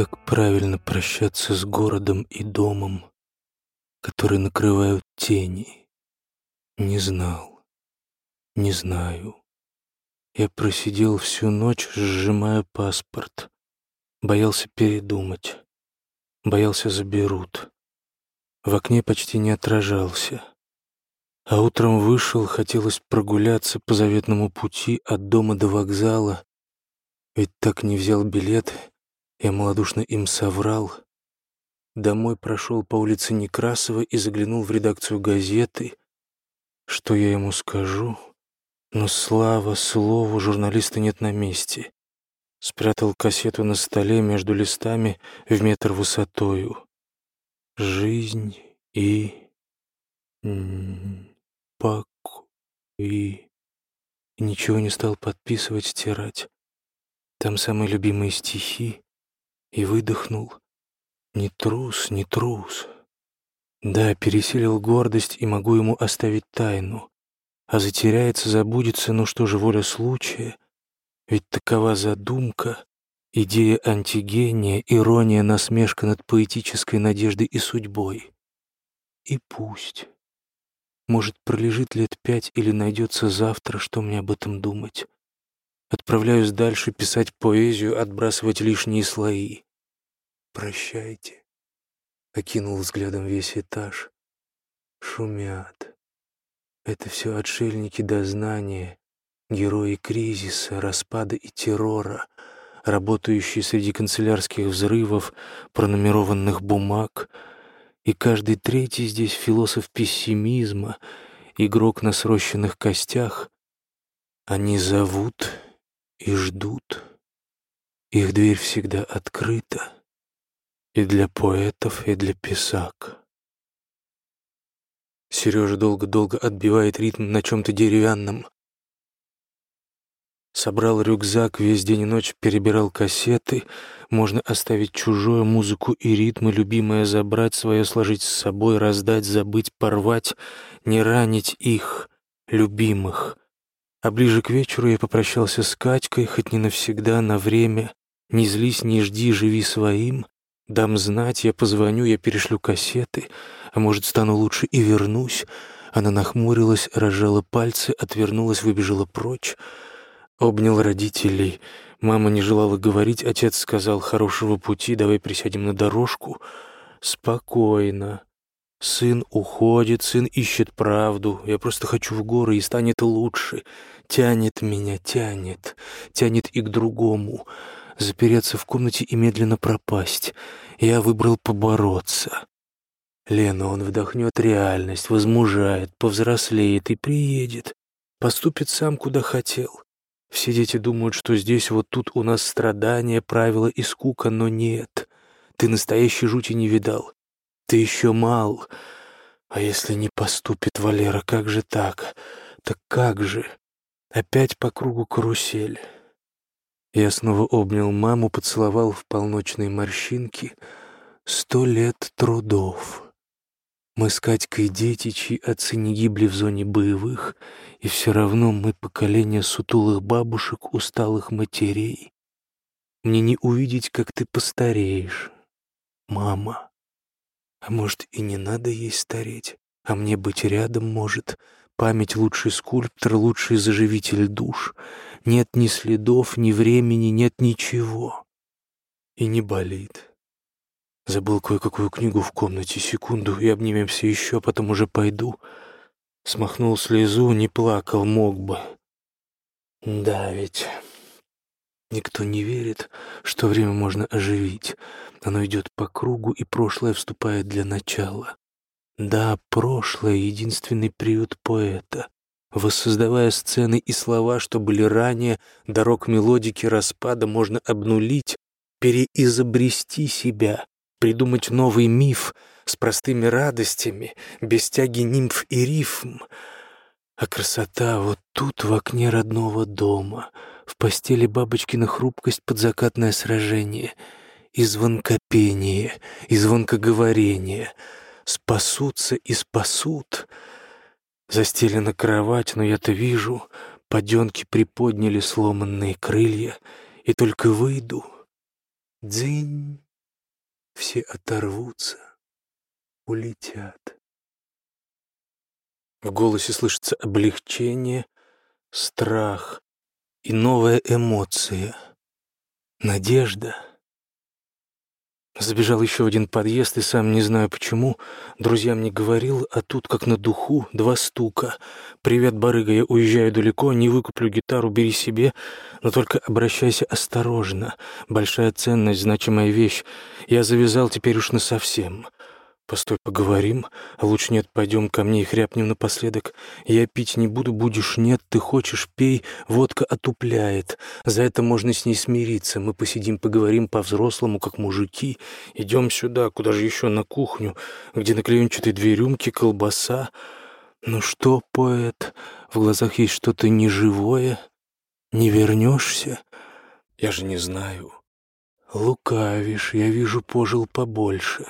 Как правильно прощаться с городом и домом, которые накрывают тени? Не знал, не знаю. Я просидел всю ночь, сжимая паспорт. Боялся передумать. Боялся заберут. В окне почти не отражался. А утром вышел, хотелось прогуляться по заветному пути от дома до вокзала. Ведь так не взял билет, я малодушно им соврал. Домой прошел по улице Некрасова и заглянул в редакцию газеты. Что я ему скажу? Но слава слову, журналиста нет на месте. Спрятал кассету на столе между листами в метр высотою. Жизнь и покой. Ничего не стал подписывать, стирать. Там самые любимые стихи. И выдохнул. Не трус, не трус. Да, пересилил гордость и могу ему оставить тайну. А затеряется, забудется, ну что же, воля случая. Ведь такова задумка, идея антигения, ирония, насмешка над поэтической надеждой и судьбой. И пусть. Может, пролежит лет пять или найдется завтра, что мне об этом думать. Отправляюсь дальше писать поэзию, отбрасывать лишние слои. «Прощайте», — окинул взглядом весь этаж. Шумят. Это все отшельники дознания, герои кризиса, распада и террора, работающие среди канцелярских взрывов, пронумерованных бумаг — и каждый третий здесь философ пессимизма, игрок на срощенных костях. Они зовут и ждут. Их дверь всегда открыта и для поэтов, и для писак. Сережа долго-долго отбивает ритм на чем-то деревянном, Собрал рюкзак, весь день и ночь перебирал кассеты. Можно оставить чужую музыку и ритмы, любимое забрать, свое сложить с собой, раздать, забыть, порвать, не ранить их, любимых. А ближе к вечеру я попрощался с Катькой, хоть не навсегда, на время. Не злись, не жди, живи своим. Дам знать, я позвоню, я перешлю кассеты, а может, стану лучше и вернусь. Она нахмурилась, разжала пальцы, отвернулась, выбежала прочь. Обнял родителей. Мама не желала говорить, отец сказал «хорошего пути, давай присядем на дорожку». Спокойно. Сын уходит, сын ищет правду. Я просто хочу в горы, и станет лучше. Тянет меня, тянет. Тянет и к другому. Запереться в комнате и медленно пропасть. Я выбрал побороться. Лена, он вдохнет реальность, возмужает, повзрослеет и приедет. Поступит сам, куда хотел. Все дети думают, что здесь вот тут у нас страдания, правила и скука, но нет. Ты настоящей жути не видал. Ты еще мал. А если не поступит Валера, как же так? Так как же? Опять по кругу карусель. Я снова обнял маму, поцеловал в полночные морщинки. Сто лет трудов. Мы с Катькой дети, чьи отцы не гибли в зоне боевых, и все равно мы поколение сутулых бабушек, усталых матерей. Мне не увидеть, как ты постареешь, мама. А может, и не надо ей стареть, а мне быть рядом может. Память — лучший скульптор, лучший заживитель душ. Нет ни следов, ни времени, нет ничего. И не болит. Забыл кое-какую книгу в комнате. Секунду, и обнимемся еще, потом уже пойду. Смахнул слезу, не плакал, мог бы. Да ведь... Никто не верит, что время можно оживить. Оно идет по кругу, и прошлое вступает для начала. Да, прошлое — единственный приют поэта. Воссоздавая сцены и слова, что были ранее, дорог мелодики распада можно обнулить, переизобрести себя, придумать новый миф с простыми радостями, без тяги нимф и рифм. А красота вот тут, в окне родного дома, в постели бабочкина хрупкость под закатное сражение, и звонкопение, и звонкоговорение. Спасутся и спасут. Застелена кровать, но я-то вижу, поденки приподняли сломанные крылья, и только выйду. Дзынь. все оторвутся, улетят. В голосе слышится облегчение, страх и новая эмоция — надежда — Забежал еще в один подъезд, и сам не знаю почему. Друзьям не говорил, а тут, как на духу, два стука. «Привет, барыга, я уезжаю далеко, не выкуплю гитару, бери себе, но только обращайся осторожно. Большая ценность, значимая вещь. Я завязал теперь уж насовсем». «Постой, поговорим. Лучше нет, пойдем ко мне и хряпнем напоследок. Я пить не буду, будешь нет, ты хочешь, пей. Водка отупляет. За это можно с ней смириться. Мы посидим, поговорим по-взрослому, как мужики. Идем сюда, куда же еще, на кухню, где на клеенчатой две рюмки, колбаса. Ну что, поэт, в глазах есть что-то неживое? Не вернешься? Я же не знаю. Лукавишь, я вижу, пожил побольше».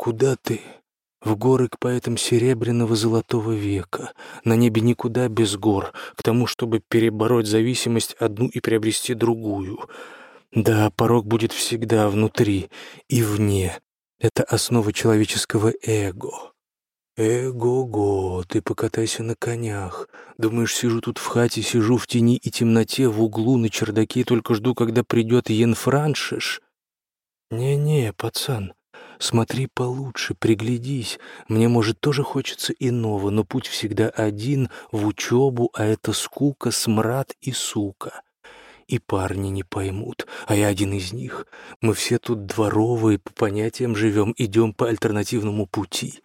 Куда ты? В горы к поэтам серебряного золотого века. На небе никуда без гор, к тому, чтобы перебороть зависимость одну и приобрести другую. Да, порог будет всегда внутри и вне. Это основа человеческого эго. Эго-го, ты покатайся на конях. Думаешь, сижу тут в хате, сижу в тени и темноте, в углу на чердаке, только жду, когда придет Йен Франшиш? Не-не, пацан, Смотри получше, приглядись. Мне, может, тоже хочется иного, но путь всегда один — в учебу, а это скука, смрад и сука. И парни не поймут, а я один из них. Мы все тут дворовые, по понятиям живем, идем по альтернативному пути.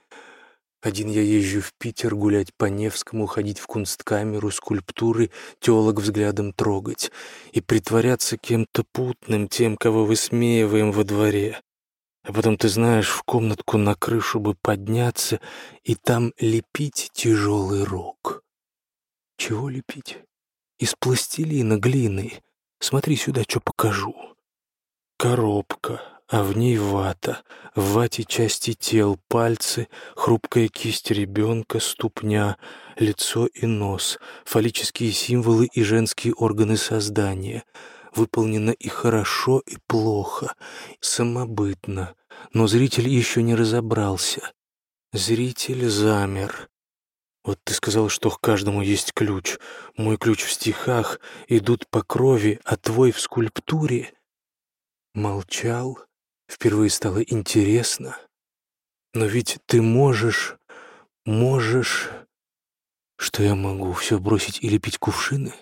Один я езжу в Питер гулять по Невскому, ходить в кунсткамеру, скульптуры, телок взглядом трогать и притворяться кем-то путным, тем, кого высмеиваем во дворе. А потом, ты знаешь, в комнатку на крышу бы подняться и там лепить тяжелый рог. Чего лепить? Из пластилина, глины. Смотри сюда, что покажу. Коробка, а в ней вата. В вате части тел, пальцы, хрупкая кисть ребенка, ступня, лицо и нос, фаллические символы и женские органы создания — выполнено и хорошо, и плохо, самобытно, но зритель еще не разобрался. Зритель замер. Вот ты сказал, что к каждому есть ключ. Мой ключ в стихах, идут по крови, а твой в скульптуре. Молчал, впервые стало интересно. Но ведь ты можешь, можешь... Что я могу, все бросить и лепить кувшины?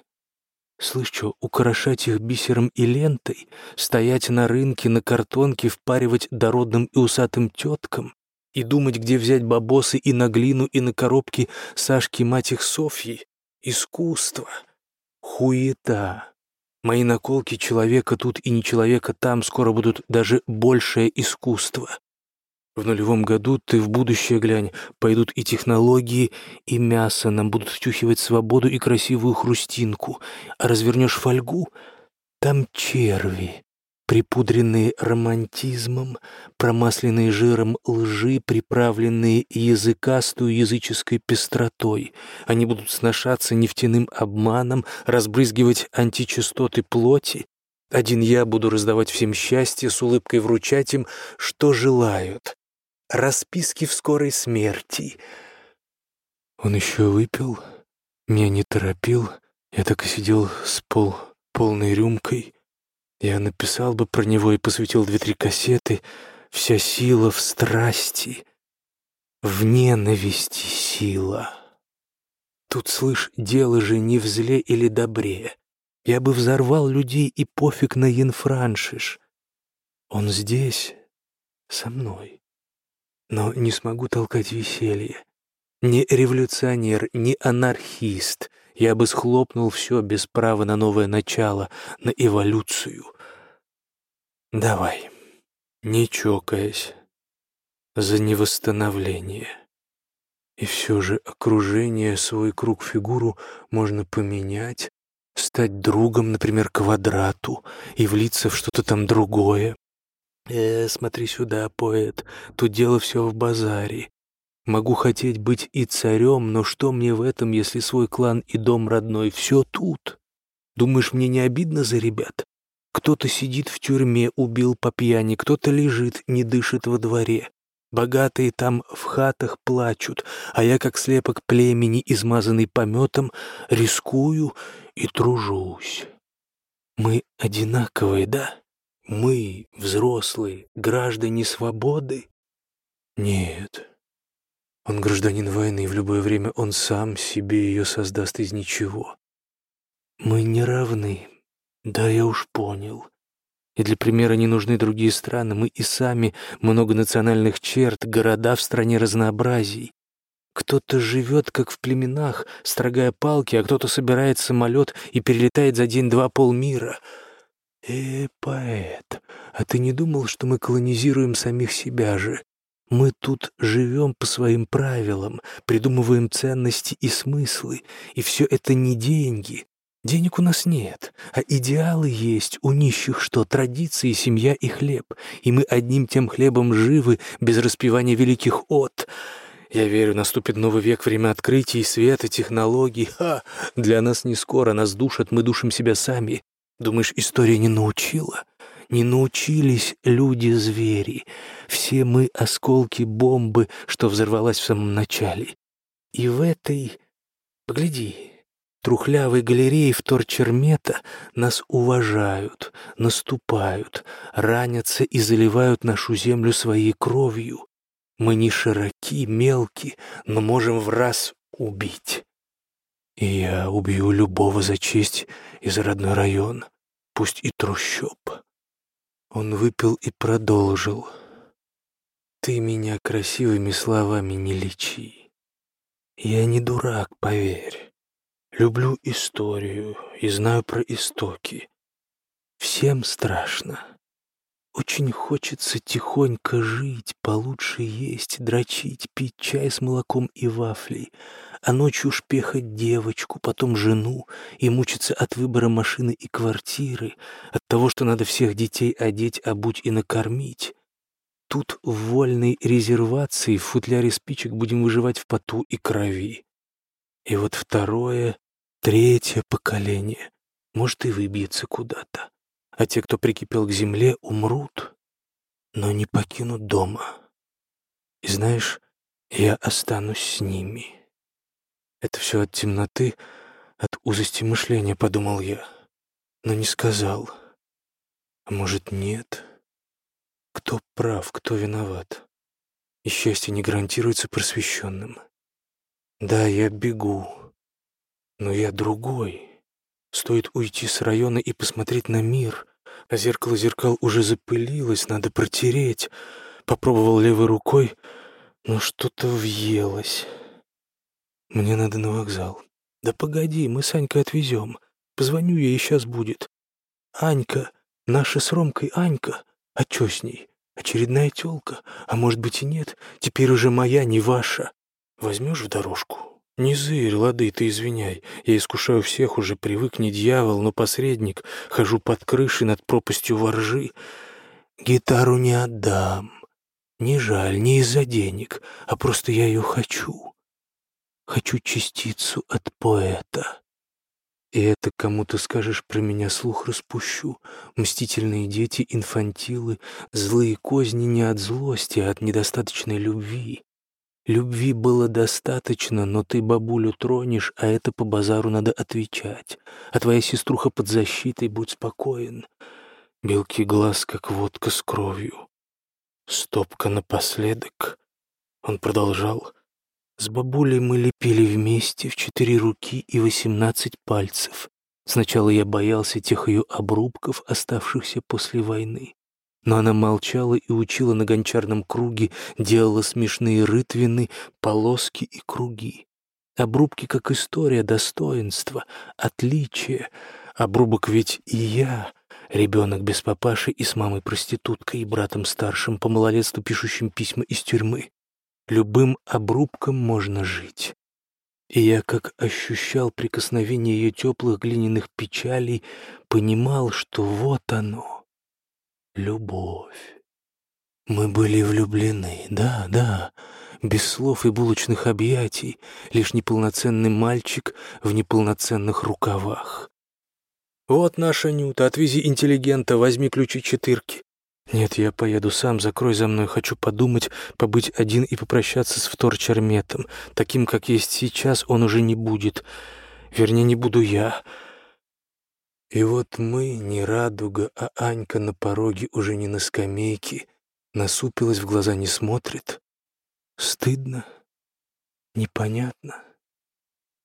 Слышь, что, украшать их бисером и лентой, стоять на рынке, на картонке, впаривать дородным и усатым теткам и думать, где взять бабосы и на глину, и на коробки Сашки, мать их Софьи? Искусство. Хуета. Мои наколки человека тут и не человека там скоро будут даже большее искусство. В нулевом году ты в будущее глянь, пойдут и технологии, и мясо, нам будут втюхивать свободу и красивую хрустинку. А развернешь фольгу — там черви, припудренные романтизмом, промасленные жиром лжи, приправленные языкастую языческой пестротой. Они будут сношаться нефтяным обманом, разбрызгивать античастоты плоти. Один я буду раздавать всем счастье, с улыбкой вручать им, что желают расписки в скорой смерти. Он еще выпил, меня не торопил, я так и сидел с пол полной рюмкой. Я написал бы про него и посвятил две-три кассеты. Вся сила в страсти, в ненависти сила. Тут, слышь, дело же не в зле или добре. Я бы взорвал людей и пофиг на Янфраншиш. Он здесь, со мной но не смогу толкать веселье. Не революционер, не анархист. Я бы схлопнул все без права на новое начало, на эволюцию. Давай, не чокаясь, за невосстановление. И все же окружение, свой круг, фигуру можно поменять, стать другом, например, квадрату, и влиться в что-то там другое, «Э, смотри сюда, поэт, тут дело все в базаре. Могу хотеть быть и царем, но что мне в этом, если свой клан и дом родной все тут? Думаешь, мне не обидно за ребят? Кто-то сидит в тюрьме, убил по пьяни, кто-то лежит, не дышит во дворе. Богатые там в хатах плачут, а я, как слепок племени, измазанный пометом, рискую и тружусь. Мы одинаковые, да? Мы, взрослые, граждане свободы? Нет. Он гражданин войны, и в любое время он сам себе ее создаст из ничего. Мы не равны. Да, я уж понял. И для примера не нужны другие страны. Мы и сами много национальных черт, города в стране разнообразий. Кто-то живет, как в племенах, строгая палки, а кто-то собирает самолет и перелетает за день-два полмира. Э, поэт, а ты не думал, что мы колонизируем самих себя же? Мы тут живем по своим правилам, придумываем ценности и смыслы, и все это не деньги, Денег у нас нет, а идеалы есть у нищих что? Традиции, семья и хлеб. И мы одним тем хлебом живы, без распевания великих от. Я верю, наступит новый век, время открытий, света, технологий. Ха! Для нас не скоро, нас душат, мы душим себя сами. Думаешь, история не научила? Не научились люди-звери. Все мы осколки бомбы, что взорвалась в самом начале. И в этой... Погляди, трухлявой галереи вторчермета нас уважают, наступают, ранятся и заливают нашу землю своей кровью. Мы не широки, мелки, но можем в раз убить. И я убью любого за честь и за родной район, пусть и трущоб. Он выпил и продолжил. Ты меня красивыми словами не лечи. Я не дурак, поверь. Люблю историю и знаю про истоки. Всем страшно. Очень хочется тихонько жить, получше есть, дрочить, пить чай с молоком и вафлей, а ночью шпехать девочку, потом жену и мучиться от выбора машины и квартиры, от того, что надо всех детей одеть, обуть и накормить. Тут в вольной резервации в футляре спичек будем выживать в поту и крови. И вот второе Третье поколение, может, и выбьется куда-то, а те, кто прикипел к земле, умрут, но не покинут дома. И знаешь, я останусь с ними. Это все от темноты, от узости мышления, подумал я, но не сказал. А может, нет? Кто прав, кто виноват? И счастье не гарантируется просвещенным. Да, я бегу, но я другой. Стоит уйти с района и посмотреть на мир, а зеркало зеркал уже запылилось, надо протереть. Попробовал левой рукой, но что-то въелось. Мне надо на вокзал. Да погоди, мы с Анькой отвезем. Позвоню ей, сейчас будет. Анька, наша с Ромкой Анька. А чё с ней? Очередная тёлка? А может быть и нет? Теперь уже моя, не ваша. Возьмешь в дорожку? «Не зырь, лады, ты извиняй. Я искушаю всех, уже привык, не дьявол, но посредник. Хожу под крышей над пропастью воржи. Гитару не отдам. Не жаль, не из-за денег, а просто я ее хочу. Хочу частицу от поэта. И это кому то скажешь про меня слух распущу. Мстительные дети, инфантилы, злые козни не от злости, а от недостаточной любви. Любви было достаточно, но ты бабулю тронешь, а это по базару надо отвечать. А твоя сеструха под защитой, будь спокоен. Белки глаз, как водка с кровью. Стопка напоследок. Он продолжал. С бабулей мы лепили вместе в четыре руки и восемнадцать пальцев. Сначала я боялся тех ее обрубков, оставшихся после войны. Но она молчала и учила на гончарном круге, делала смешные рытвины, полоски и круги. Обрубки как история достоинства, отличия. Обрубок ведь и я, ребенок без папаши и с мамой-проституткой и братом старшим по малолетству пишущим письма из тюрьмы. Любым обрубком можно жить. И я, как ощущал прикосновение ее теплых глиняных печалей, понимал, что вот оно — любовь. Мы были влюблены, да, да, без слов и булочных объятий, лишь неполноценный мальчик в неполноценных рукавах. Вот наша Нюта, отвези интеллигента, возьми ключи четырки. Нет, я поеду сам, закрой за мной, хочу подумать, побыть один и попрощаться с вторчерметом. Таким, как есть сейчас, он уже не будет. Вернее, не буду я. И вот мы, не радуга, а Анька на пороге уже не на скамейке, насупилась, в глаза не смотрит. Стыдно, непонятно.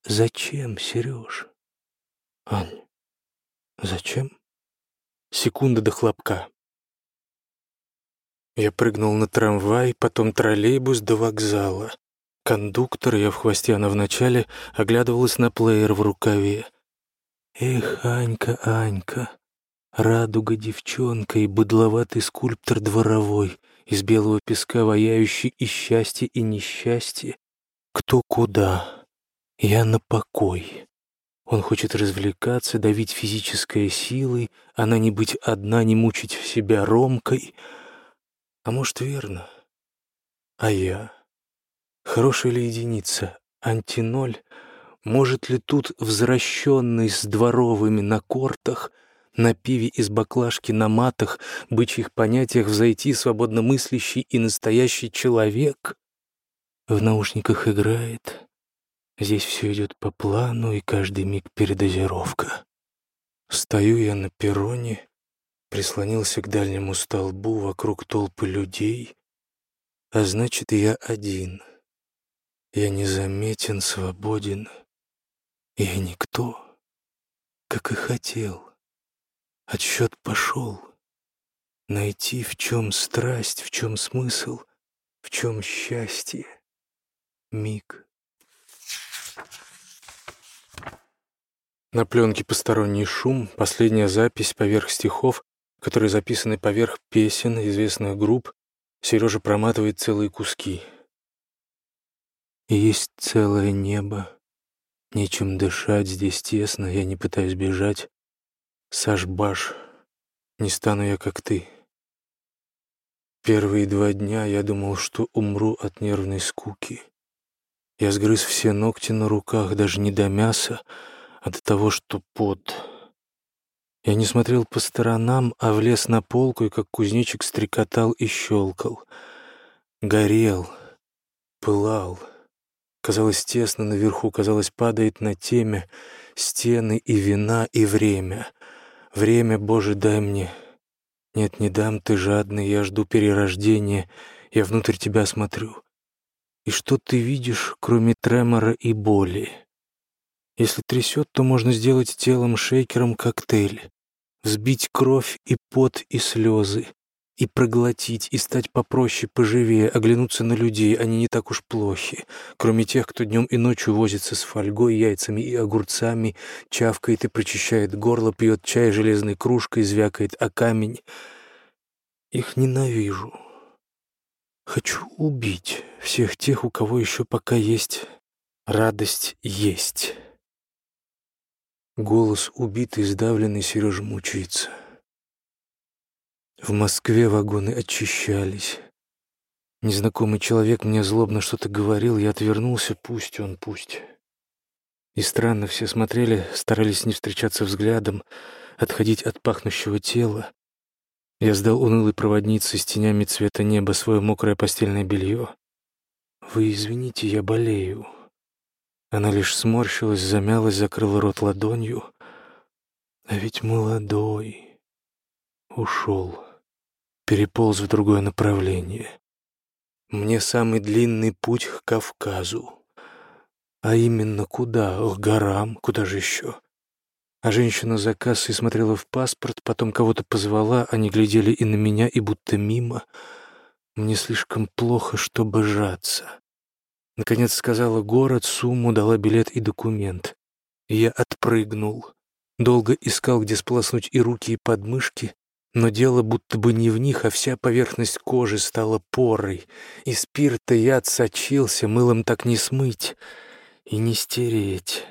Зачем, Сереж? Ань, зачем? Секунда до хлопка. Я прыгнул на трамвай, потом троллейбус до вокзала. Кондуктор, я в хвосте, она вначале, оглядывалась на плеер в рукаве. Эх, Анька, Анька, радуга девчонка и быдловатый скульптор дворовой, из белого песка ваяющий и счастье, и несчастье. Кто куда? Я на покой. Он хочет развлекаться, давить физической силой, она не быть одна, не мучить себя ромкой. А может, верно? А я? Хорошая ли единица? Антиноль? Может ли тут, возвращенный с дворовыми на кортах, на пиве из баклажки на матах, бычьих понятиях взойти свободно мыслящий и настоящий человек? В наушниках играет, Здесь все идет по плану, и каждый миг передозировка. Стою я на перроне, прислонился к дальнему столбу, вокруг толпы людей, а значит, я один. Я незаметен, свободен. Я никто, как и хотел. Отсчет пошел. Найти, в чем страсть, в чем смысл, в чем счастье. Миг. На пленке посторонний шум, последняя запись поверх стихов, которые записаны поверх песен известных групп, Сережа проматывает целые куски. И есть целое небо, нечем дышать, здесь тесно, я не пытаюсь бежать. Саш Баш, не стану я как ты. Первые два дня я думал, что умру от нервной скуки. Я сгрыз все ногти на руках, даже не до мяса, а до того, что пот. Я не смотрел по сторонам, а влез на полку и как кузнечик стрекотал и щелкал. Горел, пылал. Казалось, тесно наверху, казалось, падает на теме стены и вина, и время. Время, Боже, дай мне. Нет, не дам, ты жадный, я жду перерождения, я внутрь тебя смотрю. И что ты видишь, кроме тремора и боли? Если трясет, то можно сделать телом шейкером коктейль, взбить кровь и пот и слезы, и проглотить, и стать попроще, поживее, оглянуться на людей, они не так уж плохи, кроме тех, кто днем и ночью возится с фольгой, яйцами и огурцами, чавкает и прочищает горло, пьет чай железной кружкой, звякает о камень. Их ненавижу. Хочу убить всех тех, у кого еще пока есть радость есть. Голос убитый, сдавленный, Сережа мучается. В Москве вагоны очищались. Незнакомый человек мне злобно что-то говорил, я отвернулся, пусть он, пусть. И странно, все смотрели, старались не встречаться взглядом, отходить от пахнущего тела. Я сдал унылой проводнице с тенями цвета неба свое мокрое постельное белье. «Вы извините, я болею». Она лишь сморщилась, замялась, закрыла рот ладонью. А ведь молодой. Ушел. Переполз в другое направление. Мне самый длинный путь к Кавказу. А именно куда? К горам. Куда же еще? А женщина за кассой смотрела в паспорт, потом кого-то позвала, они глядели и на меня, и будто мимо. Мне слишком плохо, чтобы жаться. Наконец сказала город, сумму, дала билет и документ. И я отпрыгнул. Долго искал, где сполоснуть и руки, и подмышки, но дело будто бы не в них, а вся поверхность кожи стала порой, и спирта яд сочился, мылом так не смыть и не стереть.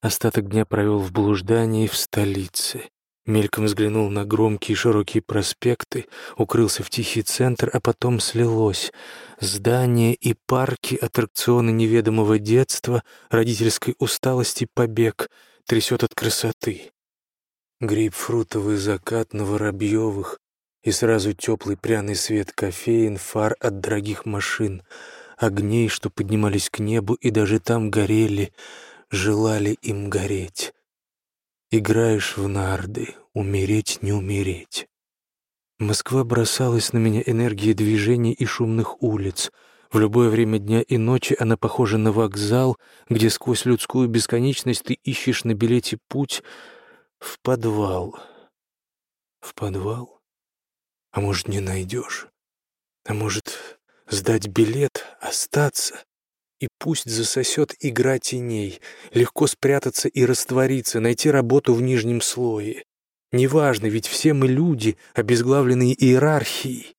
Остаток дня провел в блуждании в столице. Мельком взглянул на громкие широкие проспекты, укрылся в тихий центр, а потом слилось. Здания и парки, аттракционы неведомого детства, родительской усталости, побег, трясет от красоты. Грейпфрутовый закат на Воробьевых и сразу теплый пряный свет кофеин, фар от дорогих машин, огней, что поднимались к небу и даже там горели, желали им гореть. Играешь в нарды, умереть не умереть. Москва бросалась на меня энергией движений и шумных улиц. В любое время дня и ночи она похожа на вокзал, где сквозь людскую бесконечность ты ищешь на билете путь в подвал. В подвал? А может, не найдешь? А может, сдать билет, остаться? И пусть засосет игра теней, легко спрятаться и раствориться, найти работу в нижнем слое. Неважно, ведь все мы люди, обезглавленные иерархией.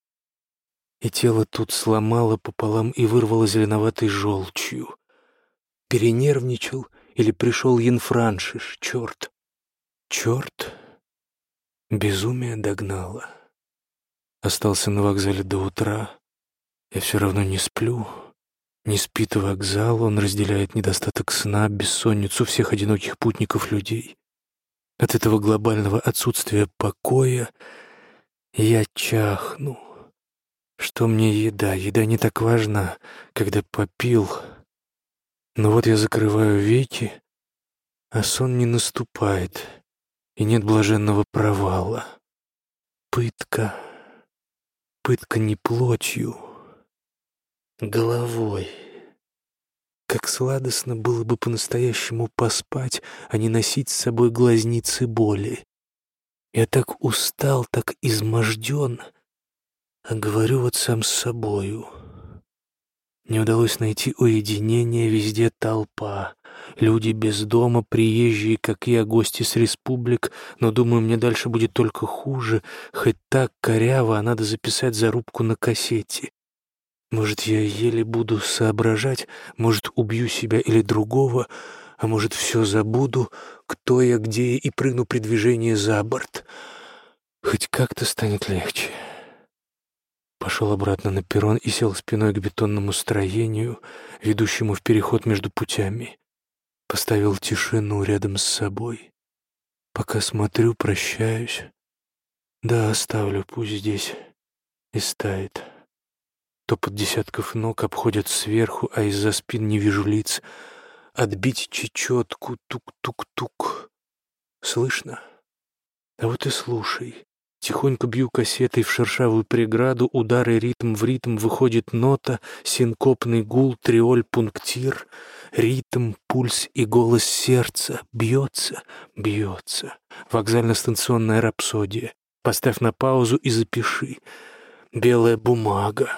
И тело тут сломало пополам и вырвало зеленоватой желчью. Перенервничал или пришел Янфраншиш, черт. Черт. Безумие догнало. Остался на вокзале до утра. Я все равно не сплю. Не спит вокзал, он разделяет недостаток сна, бессонницу всех одиноких путников людей. От этого глобального отсутствия покоя я чахну. Что мне еда? Еда не так важна, когда попил. Но вот я закрываю веки, а сон не наступает, и нет блаженного провала. Пытка. Пытка не плотью, головой. Как сладостно было бы по-настоящему поспать, а не носить с собой глазницы боли. Я так устал, так изможден, а говорю вот сам с собою. Не удалось найти уединение, везде толпа. Люди без дома, приезжие, как я, гости с республик, но, думаю, мне дальше будет только хуже, хоть так коряво, а надо записать зарубку на кассете. Может, я еле буду соображать, может, убью себя или другого, а может, все забуду, кто я, где я, и прыгну при движении за борт. Хоть как-то станет легче. Пошел обратно на перрон и сел спиной к бетонному строению, ведущему в переход между путями. Поставил тишину рядом с собой. Пока смотрю, прощаюсь. Да, оставлю, пусть здесь и стает. Топот десятков ног обходят сверху, а из-за спин не вижу лиц. Отбить чечетку, тук-тук-тук. Слышно? А вот и слушай. Тихонько бью кассетой в шершавую преграду, удары ритм в ритм, выходит нота, синкопный гул, триоль, пунктир, ритм, пульс и голос сердца бьется, бьется. Вокзально-станционная рапсодия. Поставь на паузу и запиши. Белая бумага.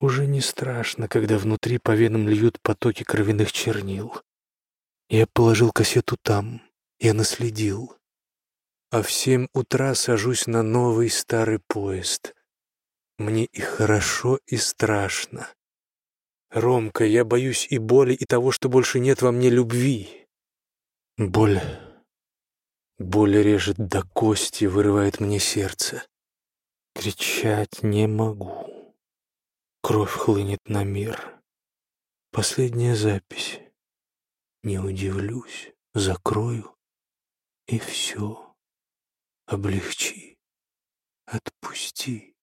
Уже не страшно, когда внутри по венам льют потоки кровяных чернил. Я положил кассету там, я наследил. А в семь утра сажусь на новый старый поезд. Мне и хорошо, и страшно. Ромка, я боюсь и боли, и того, что больше нет во мне любви. Боль... Боль режет до кости, вырывает мне сердце. Кричать не могу. Кровь хлынет на мир. Последняя запись. Не удивлюсь, закрою, и все. Облегчи, отпусти.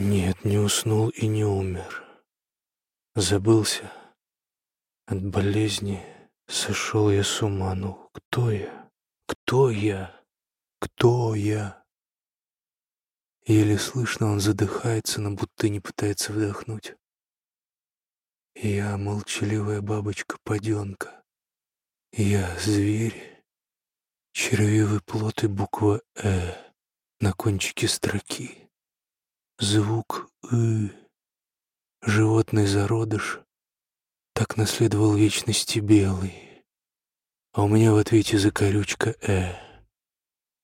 Нет, не уснул и не умер. Забылся. От болезни сошел я с ума. Ну, кто я? Кто я? Кто я? Еле слышно, он задыхается, но будто не пытается вдохнуть. Я молчаливая бабочка-паденка. Я зверь, червивый плод и буква «э» на кончике строки. Звук «ы», животный зародыш, так наследовал вечности белый. А у меня в ответе закорючка «э».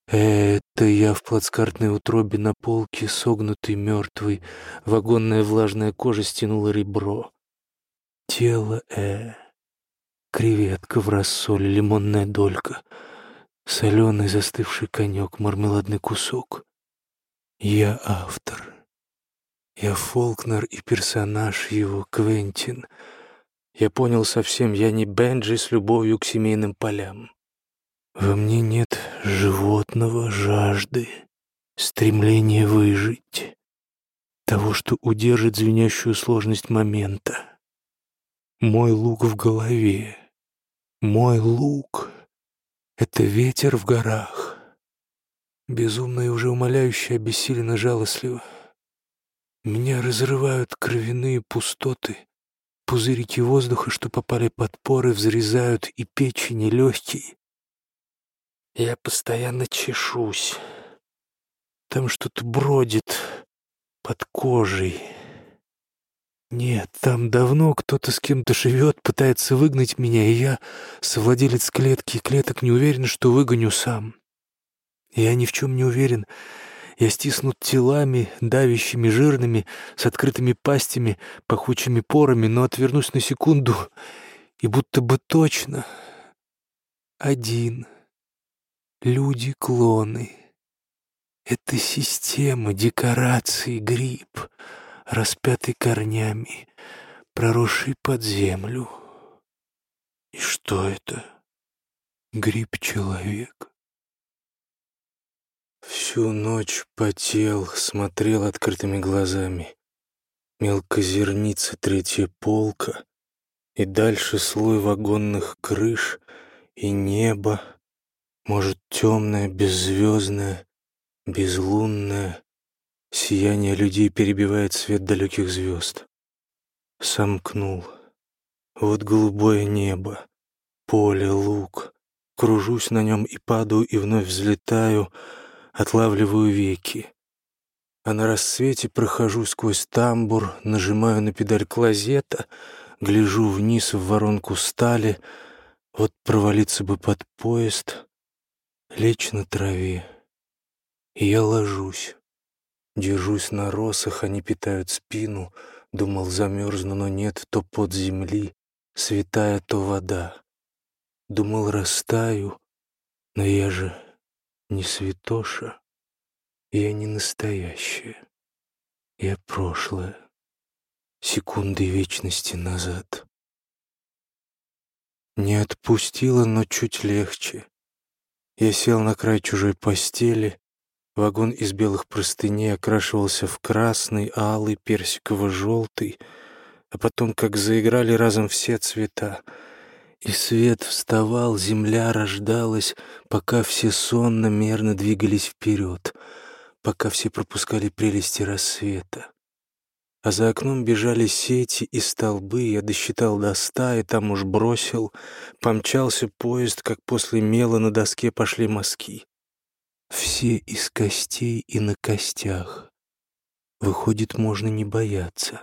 Это я в плацкартной утробе на полке, согнутый, мертвый, вагонная влажная кожа стянула ребро. Тело, э, креветка в рассоле, лимонная долька, соленый застывший конек, мармеладный кусок. Я автор. Я Фолкнер и персонаж его, Квентин. Я понял совсем, я не Бенджи с любовью к семейным полям. Во мне нет животного жажды, стремления выжить, того, что удержит звенящую сложность момента. Мой лук в голове, мой лук — это ветер в горах. Безумно и уже умоляюще, обессиленно, жалостливо. Меня разрывают кровяные пустоты, пузырики воздуха, что попали под поры, взрезают и печень, и легкие. Я постоянно чешусь. Там что-то бродит под кожей. Нет, там давно кто-то с кем-то живет, пытается выгнать меня, и я, совладелец клетки и клеток, не уверен, что выгоню сам. Я ни в чем не уверен. Я стиснут телами, давящими, жирными, с открытыми пастями, пахучими порами, но отвернусь на секунду и будто бы точно один. Люди-клоны. Это система, декорации, гриб — распятый корнями, проросший под землю. И что это? Гриб-человек. Всю ночь потел, смотрел открытыми глазами. Мелкозерница третья полка, и дальше слой вагонных крыш, и небо, может, темное, беззвездное, безлунное, Сияние людей перебивает свет далеких звезд. Сомкнул. Вот голубое небо, поле, луг. Кружусь на нем и падаю, и вновь взлетаю, отлавливаю веки. А на рассвете прохожу сквозь тамбур, нажимаю на педаль клозета, гляжу вниз в воронку стали, вот провалиться бы под поезд, лечь на траве. И я ложусь. Держусь на росах, они питают спину. Думал, замерзну, но нет, то под земли, святая то вода. Думал, растаю, но я же не святоша. Я не настоящая. Я прошлое. Секунды вечности назад. Не отпустила, но чуть легче. Я сел на край чужой постели, Вагон из белых простыней окрашивался в красный, алый, персиково-желтый, а потом, как заиграли разом все цвета. И свет вставал, земля рождалась, пока все сонно, мерно двигались вперед, пока все пропускали прелести рассвета. А за окном бежали сети и столбы, я досчитал до ста и там уж бросил. Помчался поезд, как после мела на доске пошли мазки. Все из костей и на костях. Выходит, можно не бояться.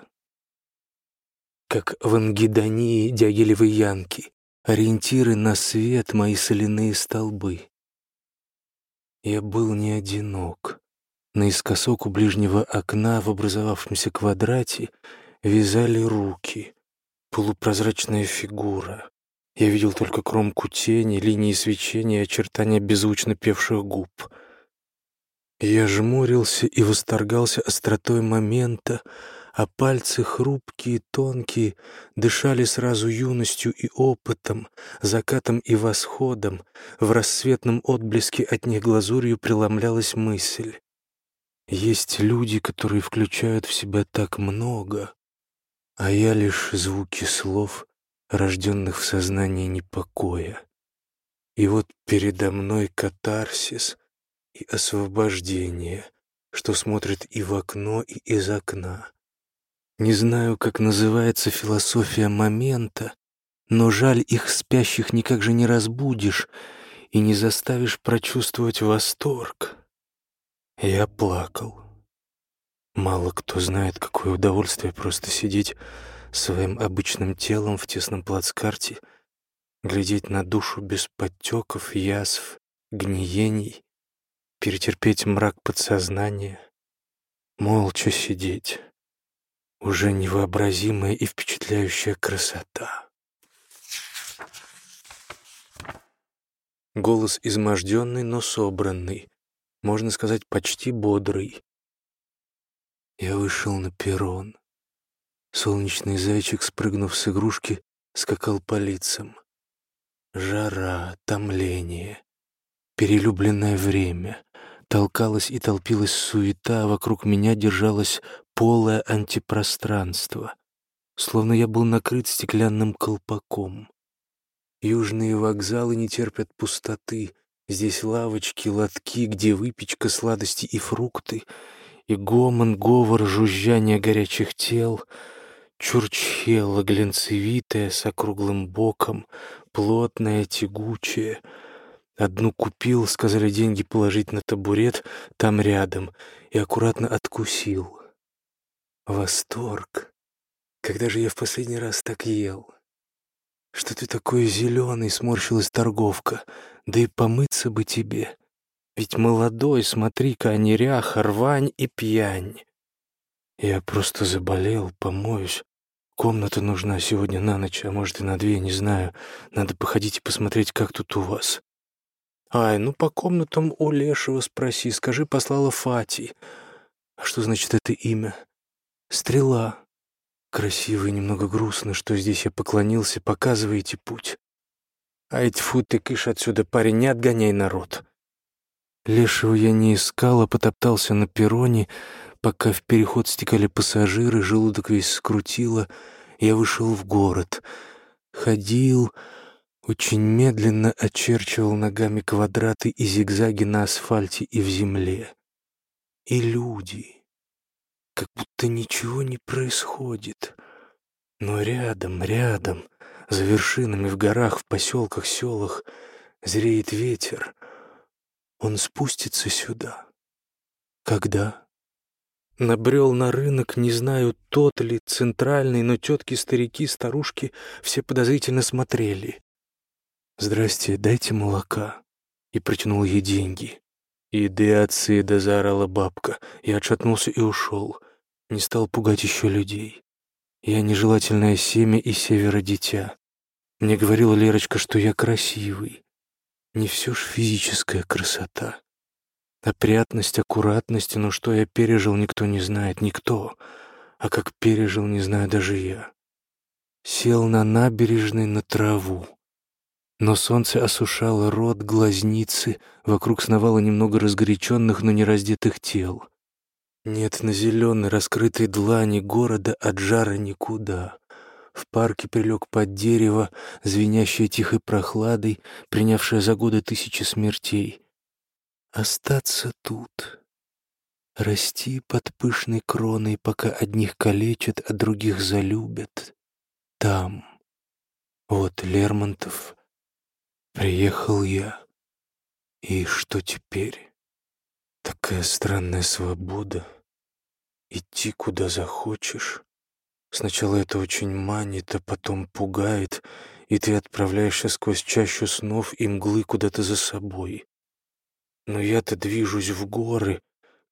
Как в ангидонии дягилевой янки, ориентиры на свет мои соляные столбы. Я был не одинок. Наискосок у ближнего окна в образовавшемся квадрате вязали руки, полупрозрачная фигура. Я видел только кромку тени, линии свечения и очертания беззвучно певших губ. Я жмурился и восторгался остротой момента, а пальцы хрупкие, тонкие, дышали сразу юностью и опытом, закатом и восходом. В рассветном отблеске от них глазурью преломлялась мысль. Есть люди, которые включают в себя так много, а я лишь звуки слов — рожденных в сознании непокоя. И вот передо мной катарсис и освобождение, что смотрит и в окно, и из окна. Не знаю, как называется философия момента, но жаль, их спящих никак же не разбудишь и не заставишь прочувствовать восторг. Я плакал. Мало кто знает, какое удовольствие просто сидеть своим обычным телом в тесном плацкарте, глядеть на душу без подтеков, язв, гниений, перетерпеть мрак подсознания, молча сидеть. Уже невообразимая и впечатляющая красота. Голос изможденный, но собранный, можно сказать, почти бодрый. Я вышел на перрон. Солнечный зайчик, спрыгнув с игрушки, скакал по лицам. Жара, томление, перелюбленное время. Толкалась и толпилась суета, а вокруг меня держалось полое антипространство, словно я был накрыт стеклянным колпаком. Южные вокзалы не терпят пустоты. Здесь лавочки, лотки, где выпечка, сладости и фрукты, и гомон, говор, жужжание горячих тел, чурчхела глянцевитая с округлым боком, плотная, тягучая. Одну купил, сказали деньги положить на табурет там рядом, и аккуратно откусил. Восторг! Когда же я в последний раз так ел? «Что ты такой зеленый?» — сморщилась торговка. «Да и помыться бы тебе. Ведь молодой, смотри-ка, а неряха, рвань и пьянь». Я просто заболел, помоюсь. Комната нужна сегодня на ночь, а может и на две, не знаю. Надо походить и посмотреть, как тут у вас. Ай, ну по комнатам у Лешего спроси, скажи, послала Фати. А что значит это имя? Стрела. Красиво и немного грустно, что здесь я поклонился, показываете путь. Ай, тьфу ты, кыш отсюда, парень, не отгоняй народ. Лешего я не искал, а потоптался на перроне, пока в переход стекали пассажиры, желудок весь скрутило. Я вышел в город. Ходил, очень медленно очерчивал ногами квадраты и зигзаги на асфальте и в земле. И люди как будто ничего не происходит. Но рядом, рядом, за вершинами в горах, в поселках, селах, зреет ветер. Он спустится сюда. Когда? Набрел на рынок, не знаю, тот ли, центральный, но тетки, старики, старушки все подозрительно смотрели. «Здрасте, дайте молока». И протянул ей деньги. «Иди отсюда!» — заорала бабка. Я отшатнулся и ушел. Не стал пугать еще людей. Я нежелательное семя и севера дитя. Мне говорила Лерочка, что я красивый. Не все ж физическая красота. Опрятность, аккуратность, но что я пережил, никто не знает, никто. А как пережил, не знаю даже я. Сел на набережной на траву. Но солнце осушало рот, глазницы, вокруг сновало немного разгоряченных, но не раздетых тел. Нет на зеленой раскрытой длани города от жара никуда. В парке прилег под дерево, звенящее тихой прохладой, принявшее за годы тысячи смертей. Остаться тут, расти под пышной кроной, пока одних калечат, а других залюбят. Там. Вот Лермонтов, Приехал я. И что теперь? Такая странная свобода. Идти куда захочешь. Сначала это очень манит, а потом пугает, и ты отправляешься сквозь чащу снов и мглы куда-то за собой. Но я-то движусь в горы,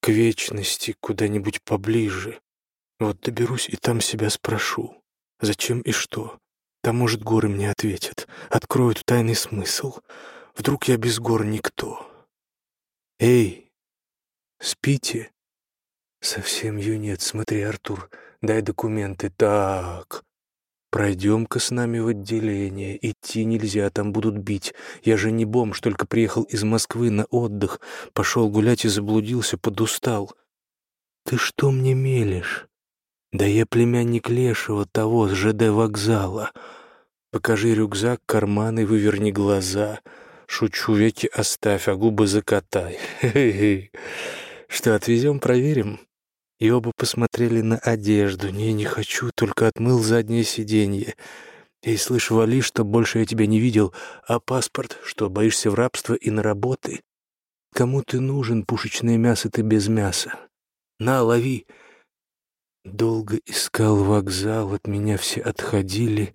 к вечности, куда-нибудь поближе. Вот доберусь и там себя спрошу, зачем и что. Там, может, горы мне ответят, откроют тайный смысл. Вдруг я без гор никто. Эй, спите? Совсем юнец, смотри, Артур, дай документы. Так, пройдем-ка с нами в отделение. Идти нельзя, там будут бить. Я же не бомж, только приехал из Москвы на отдых. Пошел гулять и заблудился, подустал. Ты что мне мелешь? Да я племянник Лешего того с ЖД вокзала. Покажи рюкзак, карманы, выверни глаза. Шучу, веки оставь, а губы закатай. Хе-хе. Что, отвезем, проверим? И оба посмотрели на одежду. Не, не хочу, только отмыл заднее сиденье. Эй, слышь, вали, что больше я тебя не видел. А паспорт? Что, боишься в рабство и на работы? Кому ты нужен, пушечное мясо ты без мяса? На, лови. Долго искал вокзал, от меня все отходили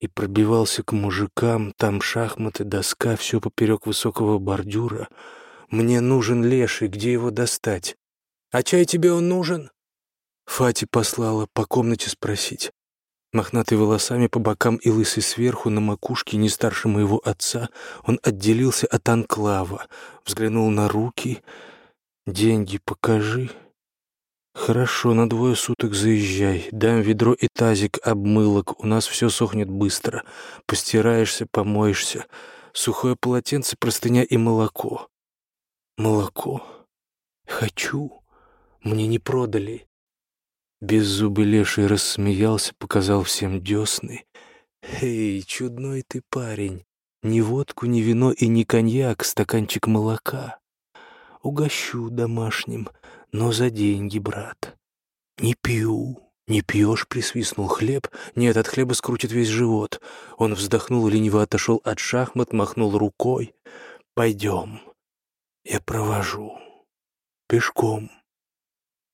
и пробивался к мужикам, там шахматы, доска, все поперек высокого бордюра. Мне нужен леший, где его достать? А чай тебе он нужен? Фати послала по комнате спросить. Мохнатый волосами по бокам и лысый сверху, на макушке, не старше моего отца, он отделился от анклава, взглянул на руки. «Деньги покажи», «Хорошо, на двое суток заезжай. Дам ведро и тазик обмылок. У нас все сохнет быстро. Постираешься, помоешься. Сухое полотенце, простыня и молоко. Молоко. Хочу. Мне не продали. Беззубый леший рассмеялся, показал всем десны. «Эй, чудной ты парень! Ни водку, ни вино и ни коньяк, стаканчик молока. Угощу домашним, но за деньги, брат. Не пью». «Не пьешь?» — присвистнул хлеб. «Нет, от хлеба скрутит весь живот». Он вздохнул, лениво отошел от шахмат, махнул рукой. «Пойдем. Я провожу. Пешком».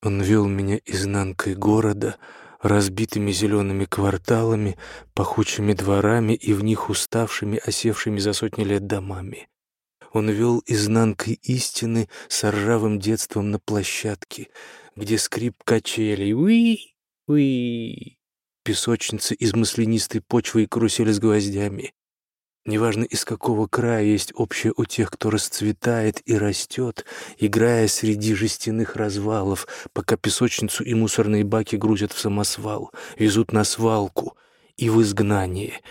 Он вел меня изнанкой города, разбитыми зелеными кварталами, пахучими дворами и в них уставшими, осевшими за сотни лет домами. Он вел изнанкой истины с ржавым детством на площадке, где скрип качелей «Уи! Уи!» песочницы из маслянистой почвы и карусели с гвоздями, Неважно, из какого края есть общее у тех, кто расцветает и растет, играя среди жестяных развалов, пока песочницу и мусорные баки грузят в самосвал, везут на свалку и в изгнание.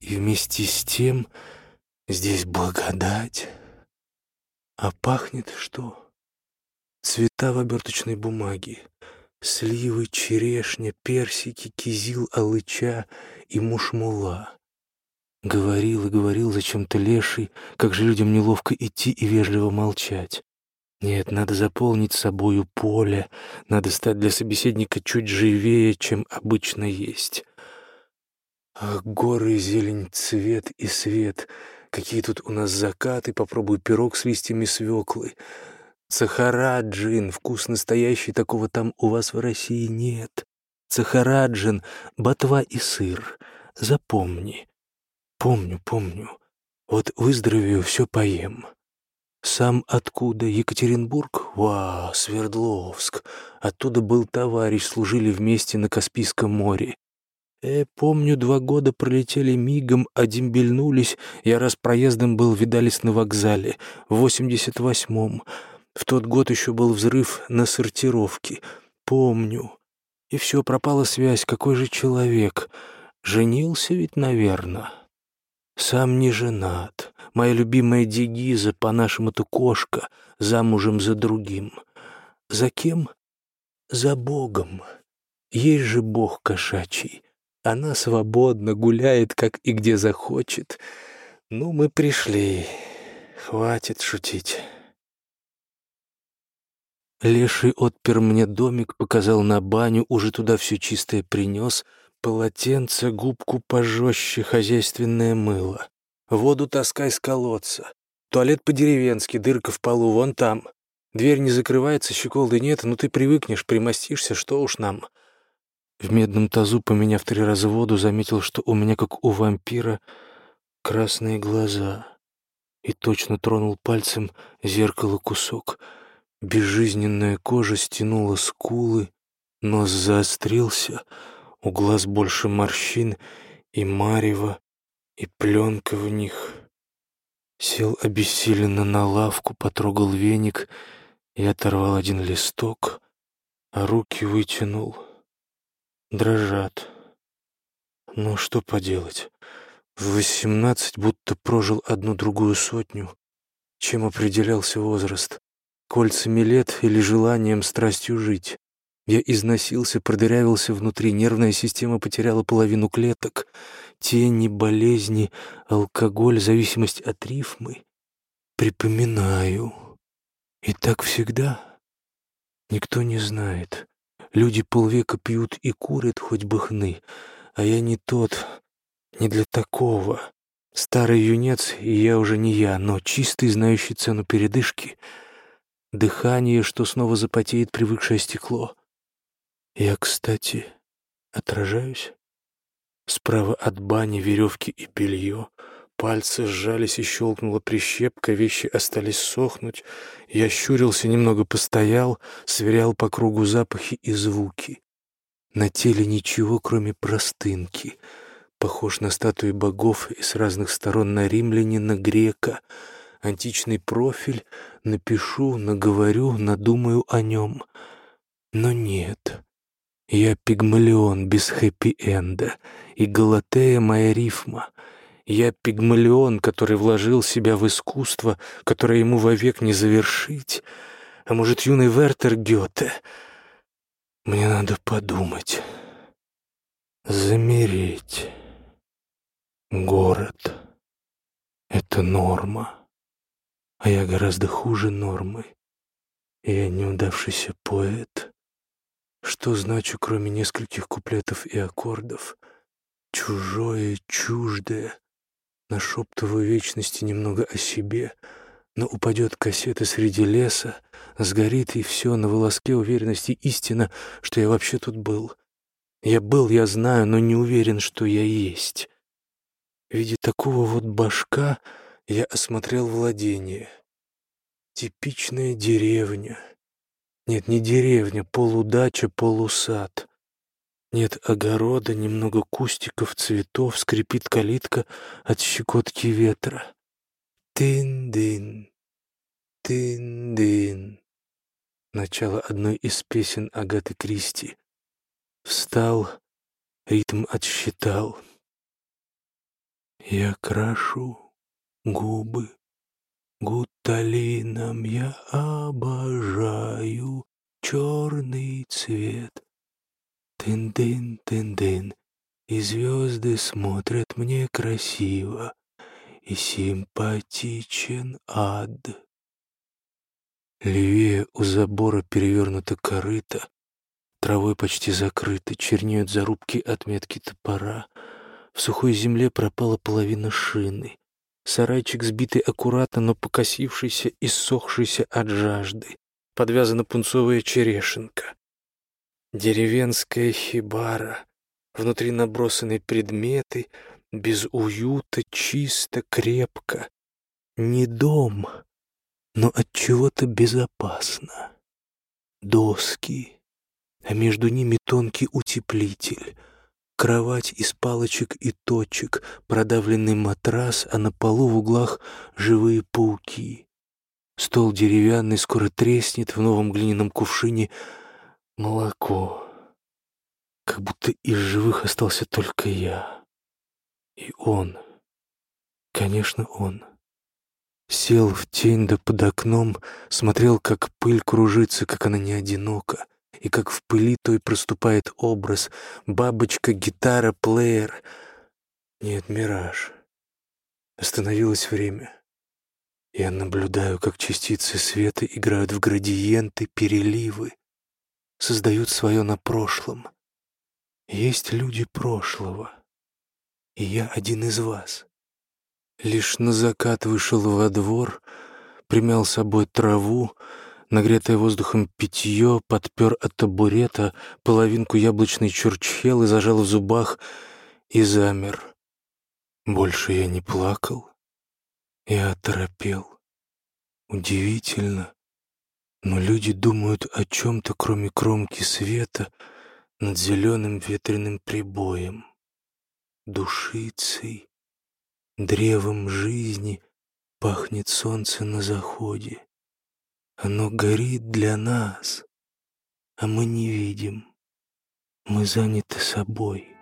И вместе с тем здесь благодать. А пахнет что? Цвета в оберточной бумаге. Сливы, черешня, персики, кизил, алыча и мушмула. Говорил и говорил зачем-то леший, как же людям неловко идти и вежливо молчать. Нет, надо заполнить собою поле, надо стать для собеседника чуть живее, чем обычно есть. Ах, горы, зелень, цвет и свет, какие тут у нас закаты, попробуй пирог с листьями свеклы. Сахараджин, вкус настоящий, такого там у вас в России нет. Сахараджин, ботва и сыр, запомни. Помню, помню. Вот выздоровею, все поем. Сам откуда? Екатеринбург? Ва, Свердловск. Оттуда был товарищ, служили вместе на Каспийском море. Э, помню, два года пролетели мигом, а дембельнулись. Я раз проездом был, видались на вокзале. В восемьдесят восьмом. В тот год еще был взрыв на сортировке. Помню. И все, пропала связь. Какой же человек? Женился ведь, наверное. Сам не женат. Моя любимая Дигиза, по-нашему-то кошка, замужем за другим. За кем? За Богом. Есть же Бог кошачий. Она свободно гуляет, как и где захочет. Ну, мы пришли. Хватит шутить. Леший отпер мне домик, показал на баню, уже туда все чистое принес — Полотенце, губку пожестче, хозяйственное мыло. Воду таскай с колодца. Туалет по-деревенски, дырка в полу, вон там. Дверь не закрывается, щеколды нет, но ты привыкнешь, примостишься, что уж нам. В медном тазу, поменяв три раза воду, заметил, что у меня, как у вампира, красные глаза. И точно тронул пальцем зеркало кусок. Безжизненная кожа стянула скулы, нос заострился — у глаз больше морщин и марева, и пленка в них. Сел обессиленно на лавку, потрогал веник и оторвал один листок, а руки вытянул. Дрожат. Ну, что поделать? В восемнадцать будто прожил одну-другую сотню. Чем определялся возраст? Кольцами лет или желанием, страстью жить? Я износился, продырявился внутри, нервная система потеряла половину клеток. Тени, болезни, алкоголь, зависимость от рифмы. Припоминаю. И так всегда. Никто не знает. Люди полвека пьют и курят, хоть бы хны. А я не тот, не для такого. Старый юнец, и я уже не я, но чистый, знающий цену передышки. Дыхание, что снова запотеет привыкшее стекло. Я, кстати, отражаюсь. Справа от бани веревки и белье. Пальцы сжались и щелкнула прищепка, вещи остались сохнуть. Я щурился, немного постоял, сверял по кругу запахи и звуки. На теле ничего, кроме простынки. Похож на статуи богов и с разных сторон на римляне, на грека. Античный профиль. Напишу, наговорю, надумаю о нем. Но нет. Я пигмалион без хэппи-энда, и Галатея моя рифма. Я пигмалион, который вложил себя в искусство, которое ему вовек не завершить. А может, юный Вертер Гёте? Мне надо подумать. Замереть. Город — это норма. А я гораздо хуже нормы. Я неудавшийся поэт. Что значу, кроме нескольких куплетов и аккордов? Чужое, чуждое. Нашептываю вечности немного о себе, но упадет кассета среди леса, сгорит, и все на волоске уверенности истина, что я вообще тут был. Я был, я знаю, но не уверен, что я есть. В виде такого вот башка я осмотрел владение. Типичная деревня. Нет, не деревня, полудача, полусад. Нет огорода, немного кустиков, цветов, скрипит калитка от щекотки ветра. Тын-дын, тын-дын. Начало одной из песен Агаты Кристи. Встал, ритм отсчитал. Я крашу губы гуталином, я обожаю черный цвет. Тын-дын, тын-дын, и звезды смотрят мне красиво, и симпатичен ад. Левее у забора перевернута корыта, травой почти закрыта, чернеют зарубки отметки топора. В сухой земле пропала половина шины. Сарайчик сбитый аккуратно, но покосившийся и ссохшийся от жажды. Подвязана пунцовая черешенка. Деревенская хибара, внутри набросаны предметы, без уюта, чисто, крепко. Не дом, но от чего-то безопасно. Доски, а между ними тонкий утеплитель, кровать из палочек и точек, продавленный матрас, а на полу в углах живые пауки. Стол деревянный скоро треснет в новом глиняном кувшине — молоко. Как будто из живых остался только я. И он. Конечно, он. Сел в тень да под окном, смотрел, как пыль кружится, как она не одинока, и как в пыли той проступает образ — бабочка, гитара, плеер. Нет, мираж. Остановилось время. Я наблюдаю, как частицы света играют в градиенты, переливы создают свое на прошлом. Есть люди прошлого, и я один из вас. Лишь на закат вышел во двор, примял собой траву, нагретое воздухом питье, подпер от табурета половинку яблочной чурчхелы, зажал в зубах и замер. Больше я не плакал, я оторопел. Удивительно, но люди думают о чем-то, кроме кромки света, над зеленым ветреным прибоем, душицей, древом жизни пахнет солнце на заходе. Оно горит для нас, а мы не видим. Мы заняты собой.